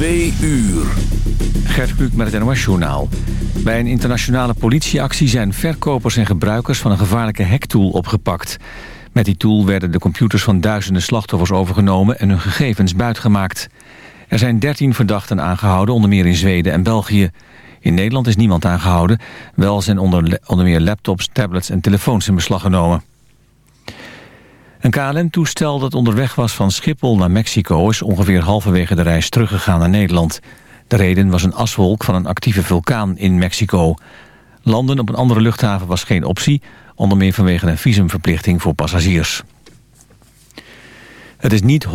Twee uur. Gert Kluk met het NOS Journaal. Bij een internationale politieactie zijn verkopers en gebruikers van een gevaarlijke hacktool opgepakt. Met die tool werden de computers van duizenden slachtoffers overgenomen en hun gegevens buitgemaakt. Er zijn 13 verdachten aangehouden, onder meer in Zweden en België. In Nederland is niemand aangehouden. Wel zijn onder, onder meer laptops, tablets en telefoons in beslag genomen. Een KLM-toestel dat onderweg was van Schiphol naar Mexico... is ongeveer halverwege de reis teruggegaan naar Nederland. De reden was een aswolk van een actieve vulkaan in Mexico. Landen op een andere luchthaven was geen optie... onder meer vanwege een visumverplichting voor passagiers. Het is niet 100%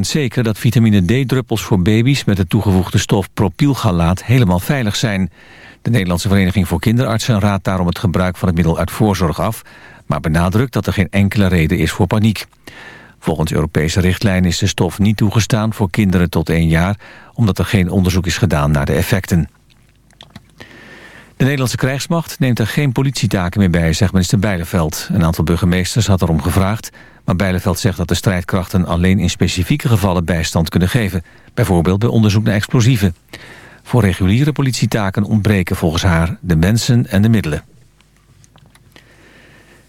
zeker dat vitamine D-druppels voor baby's... met de toegevoegde stof propylgalaat helemaal veilig zijn. De Nederlandse Vereniging voor Kinderartsen raadt daarom het gebruik van het middel uit voorzorg af maar benadrukt dat er geen enkele reden is voor paniek. Volgens Europese richtlijnen is de stof niet toegestaan voor kinderen tot één jaar... omdat er geen onderzoek is gedaan naar de effecten. De Nederlandse krijgsmacht neemt er geen politietaken meer bij, zegt minister Bijleveld. Een aantal burgemeesters had erom gevraagd... maar Bijleveld zegt dat de strijdkrachten alleen in specifieke gevallen bijstand kunnen geven. Bijvoorbeeld bij onderzoek naar explosieven. Voor reguliere politietaken ontbreken volgens haar de mensen en de middelen.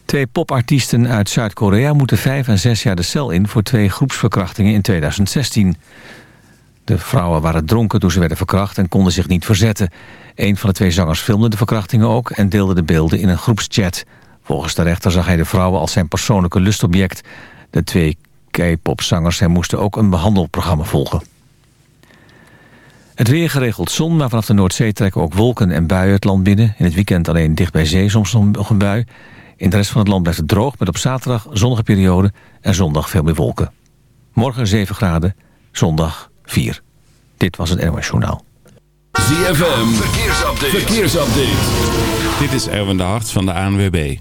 Twee popartiesten uit Zuid-Korea moeten vijf en zes jaar de cel in... voor twee groepsverkrachtingen in 2016. De vrouwen waren dronken toen ze werden verkracht en konden zich niet verzetten. Een van de twee zangers filmde de verkrachtingen ook... en deelde de beelden in een groepschat. Volgens de rechter zag hij de vrouwen als zijn persoonlijke lustobject. De twee K-popzangers moesten ook een behandelprogramma volgen. Het weer geregeld zon, maar vanaf de Noordzee trekken ook wolken en buien het land binnen. In het weekend alleen dicht bij zee soms nog een bui. In de rest van het land blijft het droog met op zaterdag zonnige periode en zondag veel meer wolken. Morgen 7 graden, zondag 4. Dit was het NOS Journaal. ZFM, verkeersupdate. verkeersupdate. Dit is Erwin de Hart van de ANWB.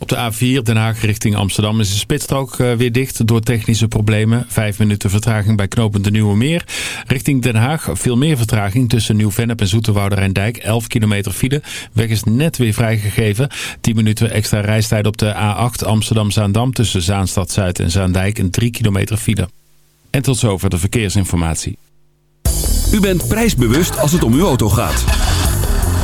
Op de A4 Den Haag richting Amsterdam is de spitsstrook eh, weer dicht door technische problemen. Vijf minuten vertraging bij knooppunt de Nieuwe Meer. Richting Den Haag veel meer vertraging tussen Nieuw-Vennep en Zoeterwoude Dijk. 11 kilometer file. Weg is net weer vrijgegeven. 10 minuten extra reistijd op de A8 Amsterdam-Zaandam tussen Zaanstad Zuid en Zaandijk. En 3 kilometer file. En tot zover de verkeersinformatie. U bent prijsbewust als het om uw auto gaat.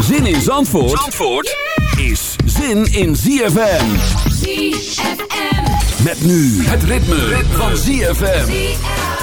Zin in Zandvoort, Zandvoort is zin in ZFM. ZFM. Met nu het ritme, ritme. van ZFM.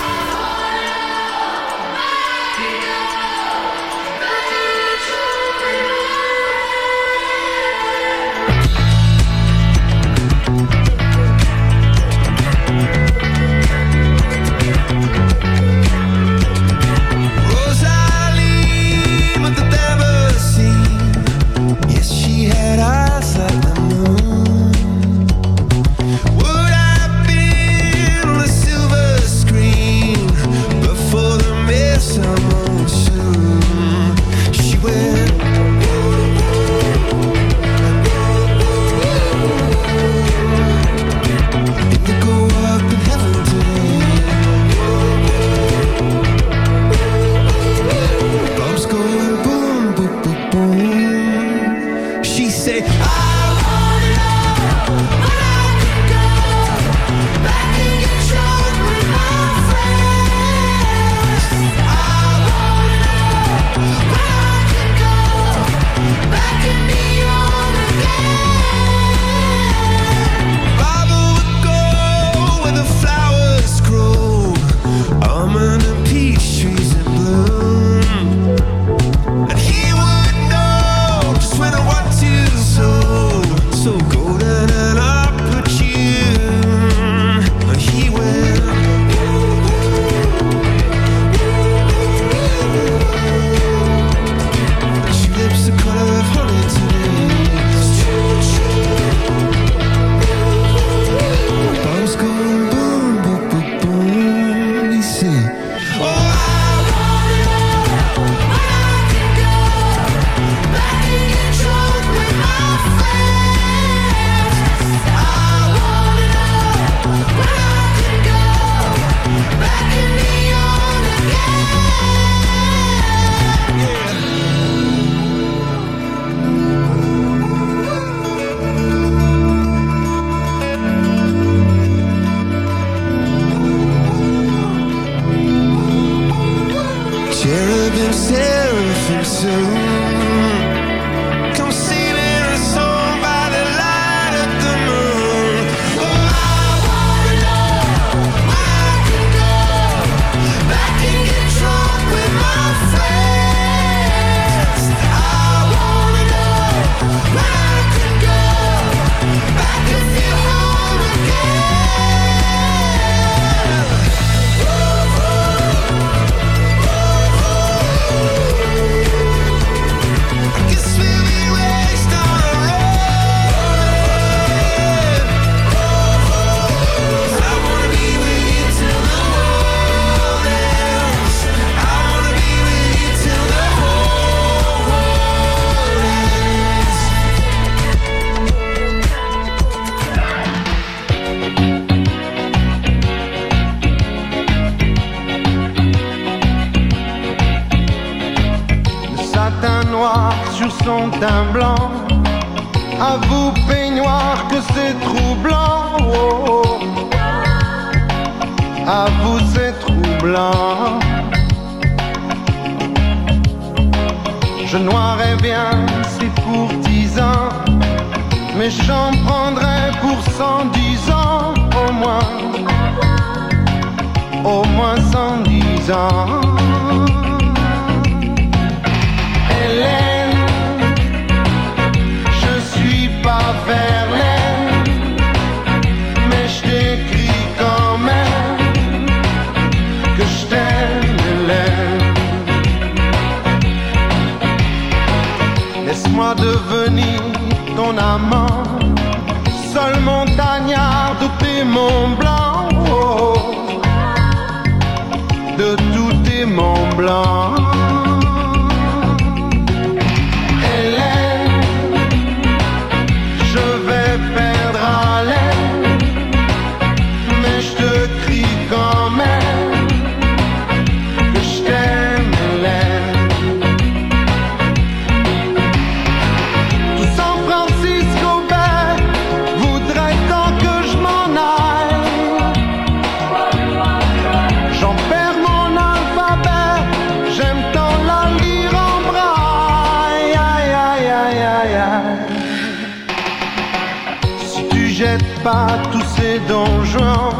pas tous ces donjons.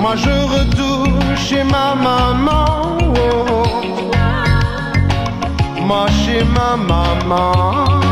Moi je retourne chez ma maman. Oh, oh, oh. Moi chez ma maman.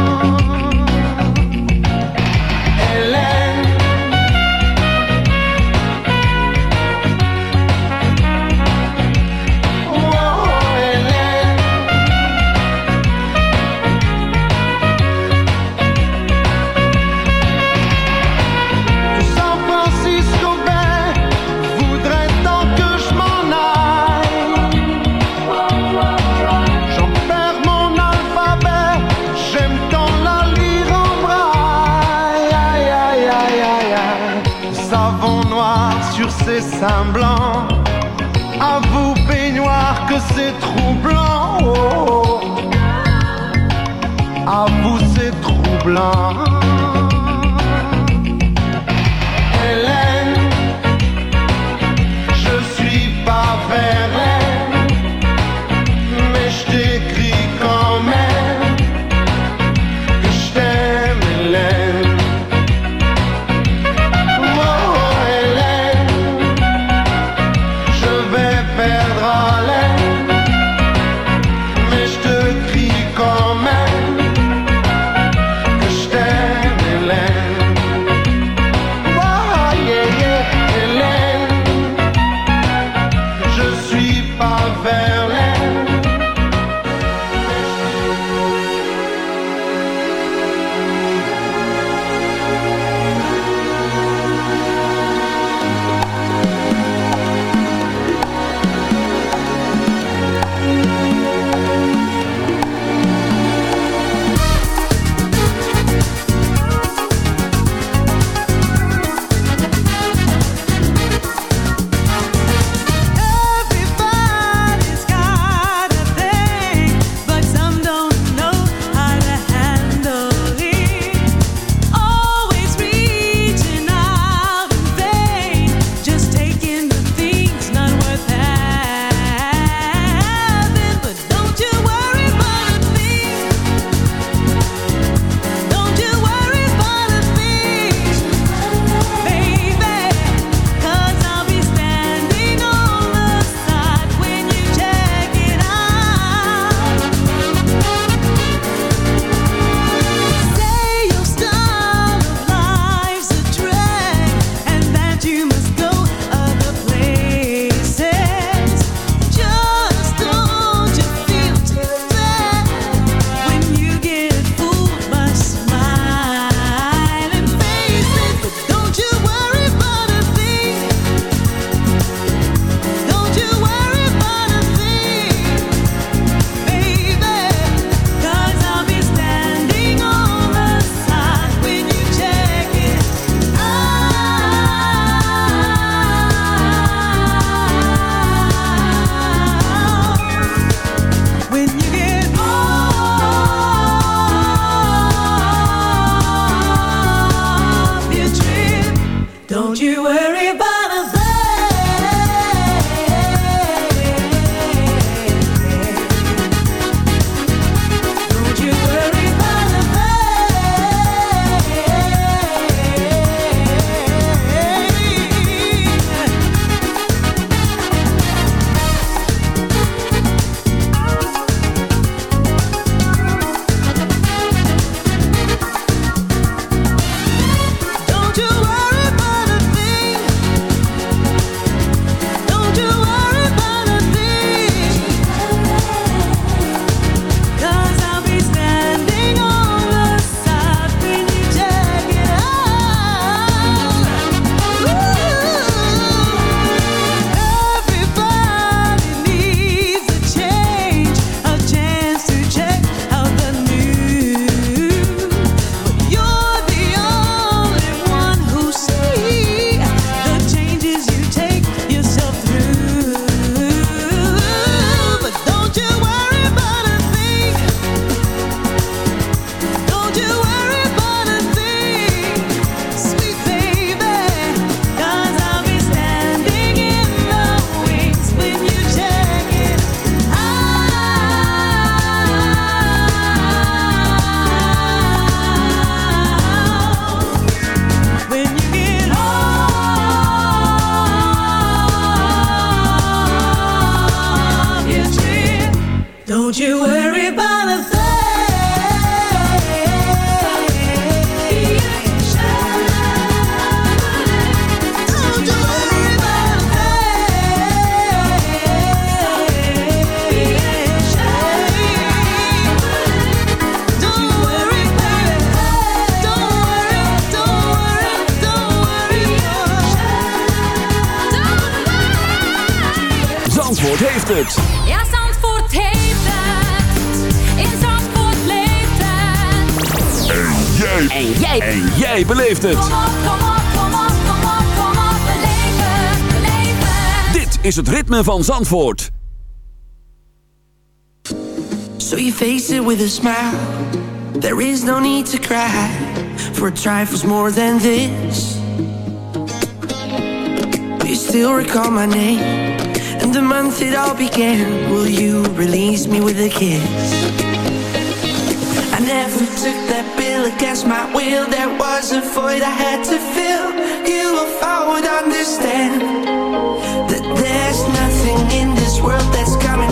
Heeft het. Ja, Zandvoort heeft het. In Zandvoort leeft het. En jij. En jij. En jij beleeft het. Kom op, kom op, kom op, kom op, kom op. Beleef het, beleef het. Dit is het ritme van Zandvoort. So you face it with a smile. There is no need to cry for trifles more than this. You still recall my name the month it all began. Will you release me with a kiss? I never took that bill against my will. There was a void I had to fill. You, if I would understand that there's nothing in this world that's coming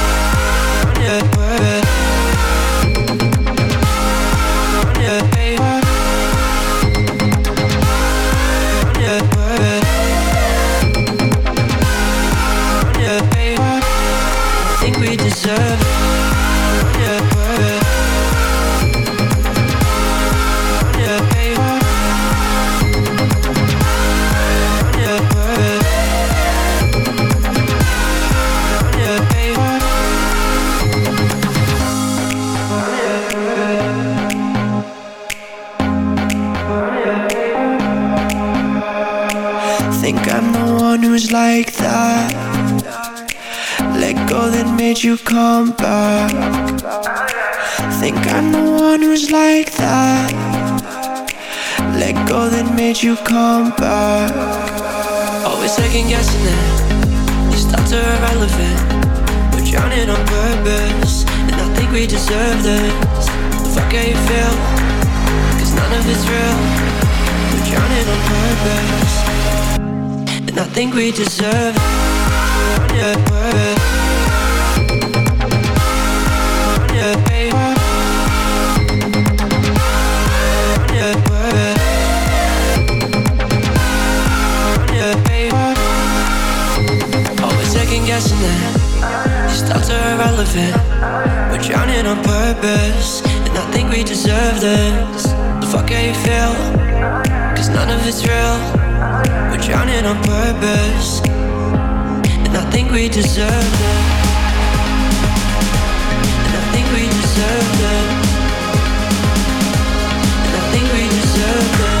You come back? Think I'm the one who's like that. Let go that made you come back. Always second guessing it. These thoughts are irrelevant. We're drowning on purpose. And I think we deserve this. The fuck how you feel? Cause none of it's real. We're drowning on purpose. And I think we deserve it. Guessing that These thoughts are irrelevant. We're drowning on purpose And I think we deserve this. The fuck how you feel? Cause none of it's real. We're drowning on purpose And I think we deserve it. And I think we deserve it. And I think we deserve it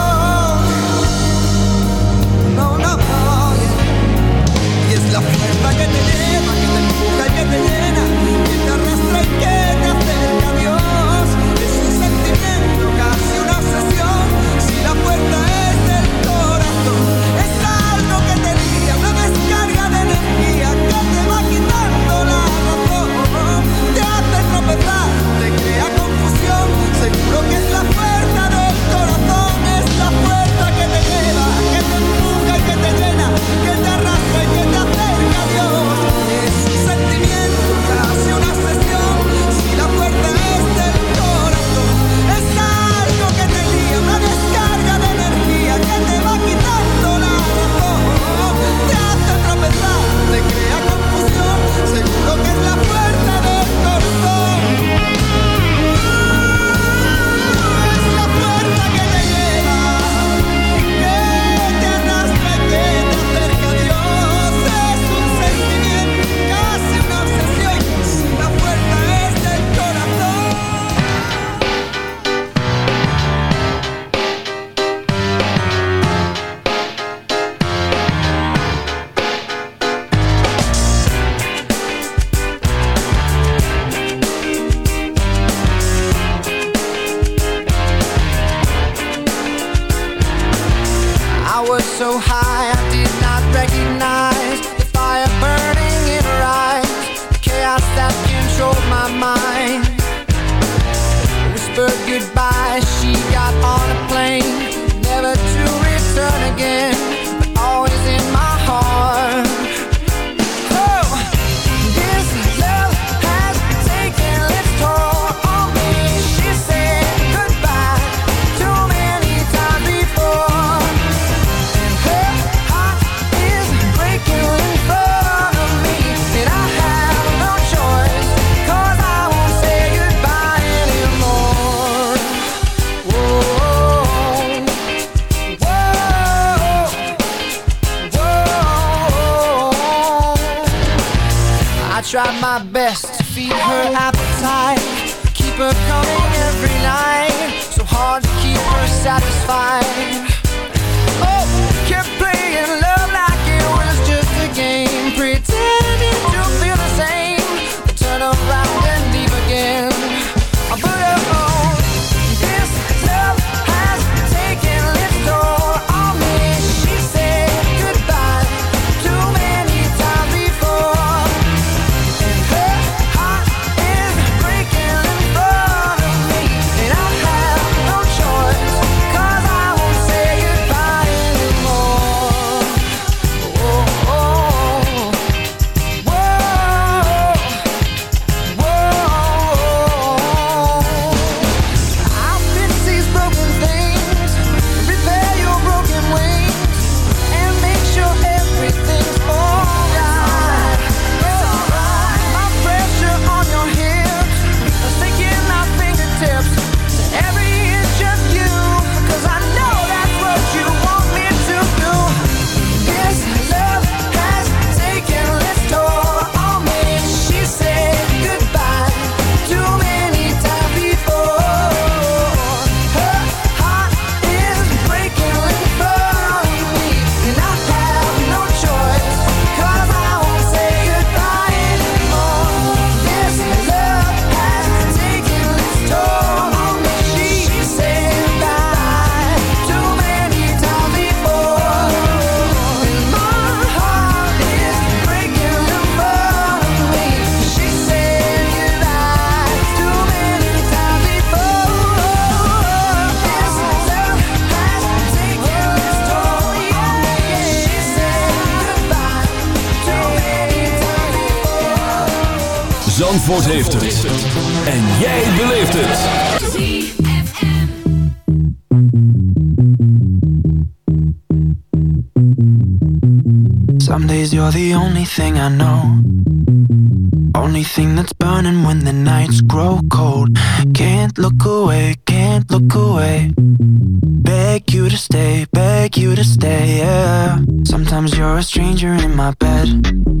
que te lleva, que te empuja y que te llena, que te arrastra y que keep her coming every night. So hard to keep her satisfied. Zandvoort heeft het. En jij beleeft het. Some days you're the only thing I know. Only thing that's burning when the nights grow cold. Can't look away, can't look away. Beg you to stay, beg you to stay, yeah. Sometimes you're a stranger in my bed.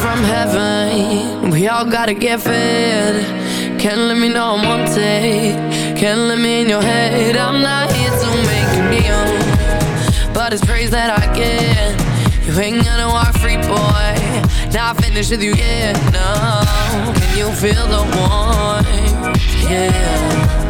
from heaven. We all gotta get fed. Can't let me know I'm on take. Can't let me in your head. I'm not here to make you kneel, but it's praise that I get. You ain't gonna walk free, boy. Not finished with you yet. No, can you feel the warmth? Yeah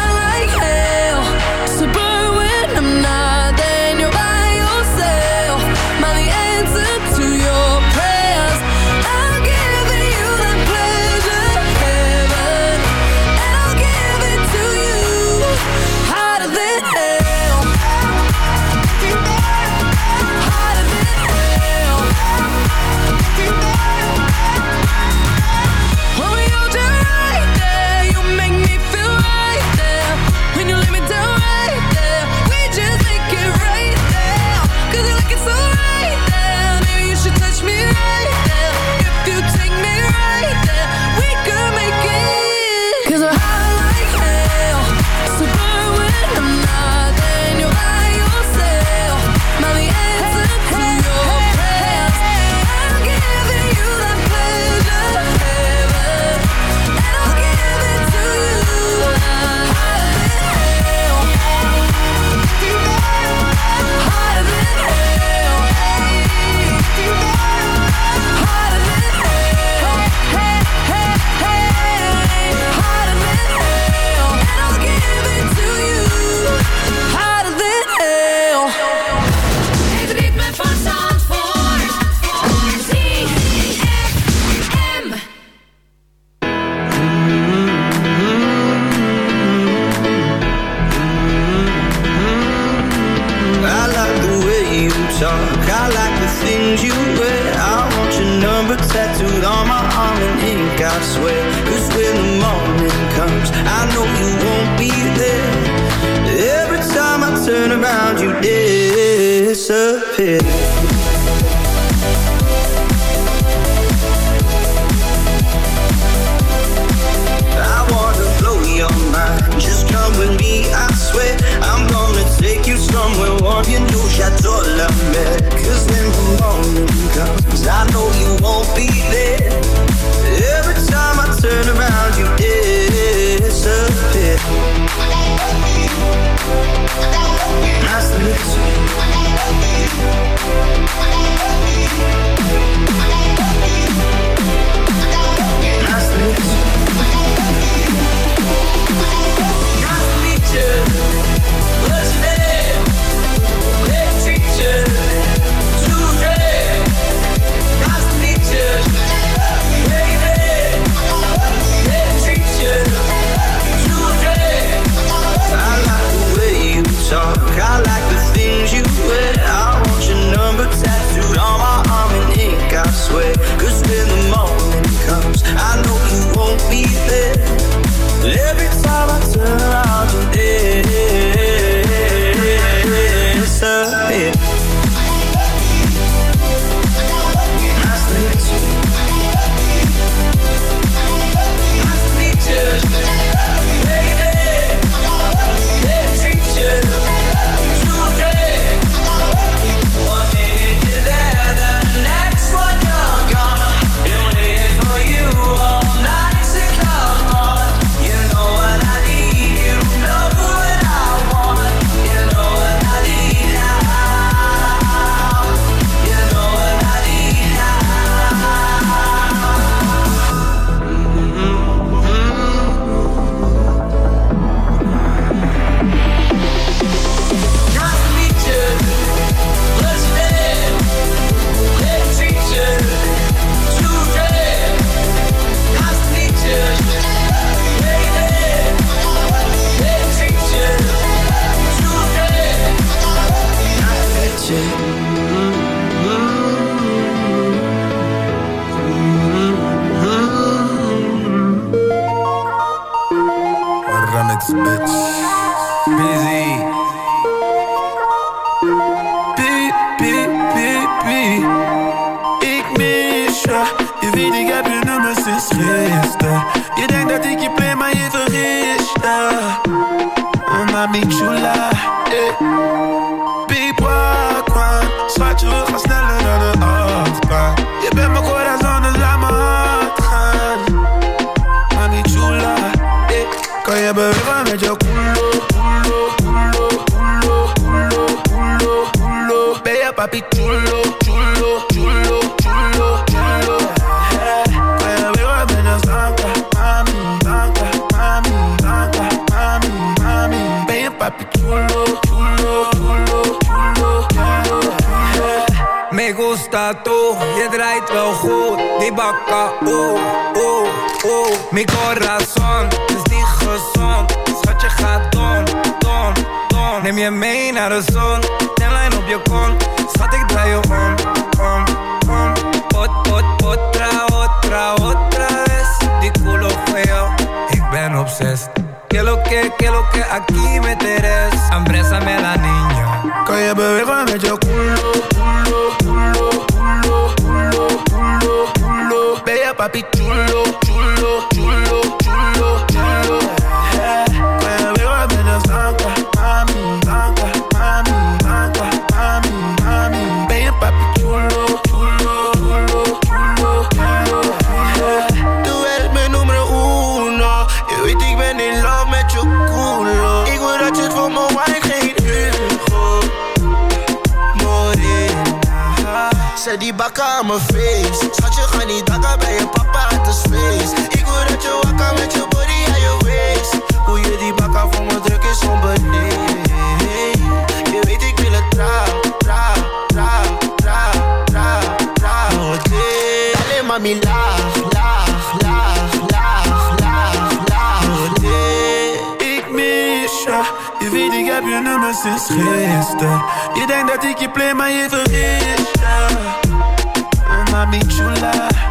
je draait wel goed Die bakka, oeh, oeh, oeh. Mi corazon, is niet gezond Schatje gaat don, don, don. Neem je mee naar de zon Tenlijn op je kont. Schat ik draai je om, om, om. Ot, ot, otra, otra, otra vez Die culo feo Ik ben obsessed Que lo que, que lo que aquí me teres Ambrésame la niña Kan je bewegen met je culo, papi chulo, chulo, chulo, chulo, Bakken aan mijn face. Schatje, ga niet dakken bij je papa, het is feest Ik wil dat je wakker met je body aan je waist. Hoe je die bakken voor me druk is onbeneden Je weet ik wil het trouw, trouw, trouw, trouw, trouw, trouw Het is alleen mami laag, laag, laag, laag, laag, laag. Het is Ik mis je. Je weet ik heb je nummer sinds gisteren. Je denkt dat ik je play maar je vergist je Chula yeah.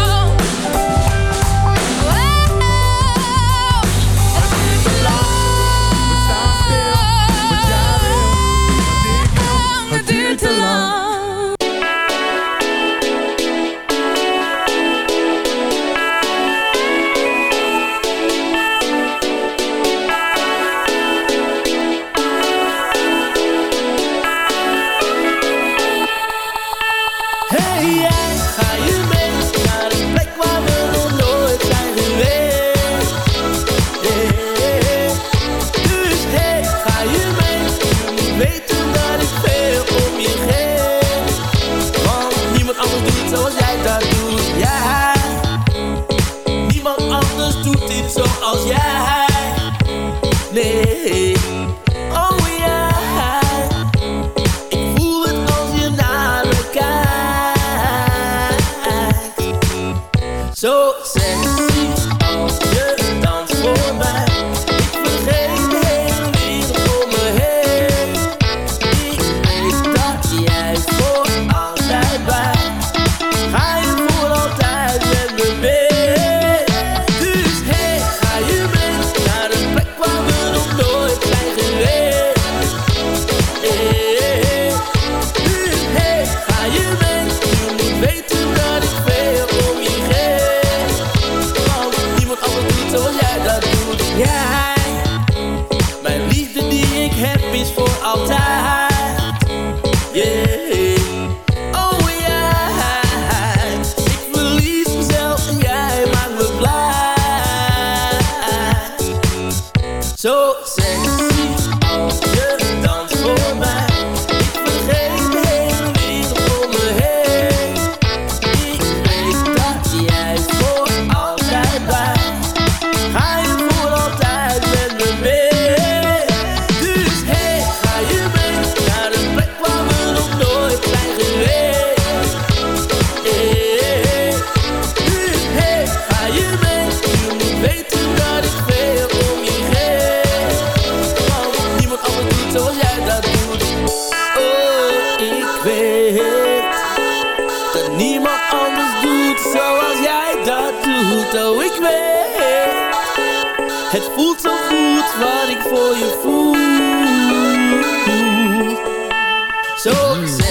to love. zoals jij. Nee. success.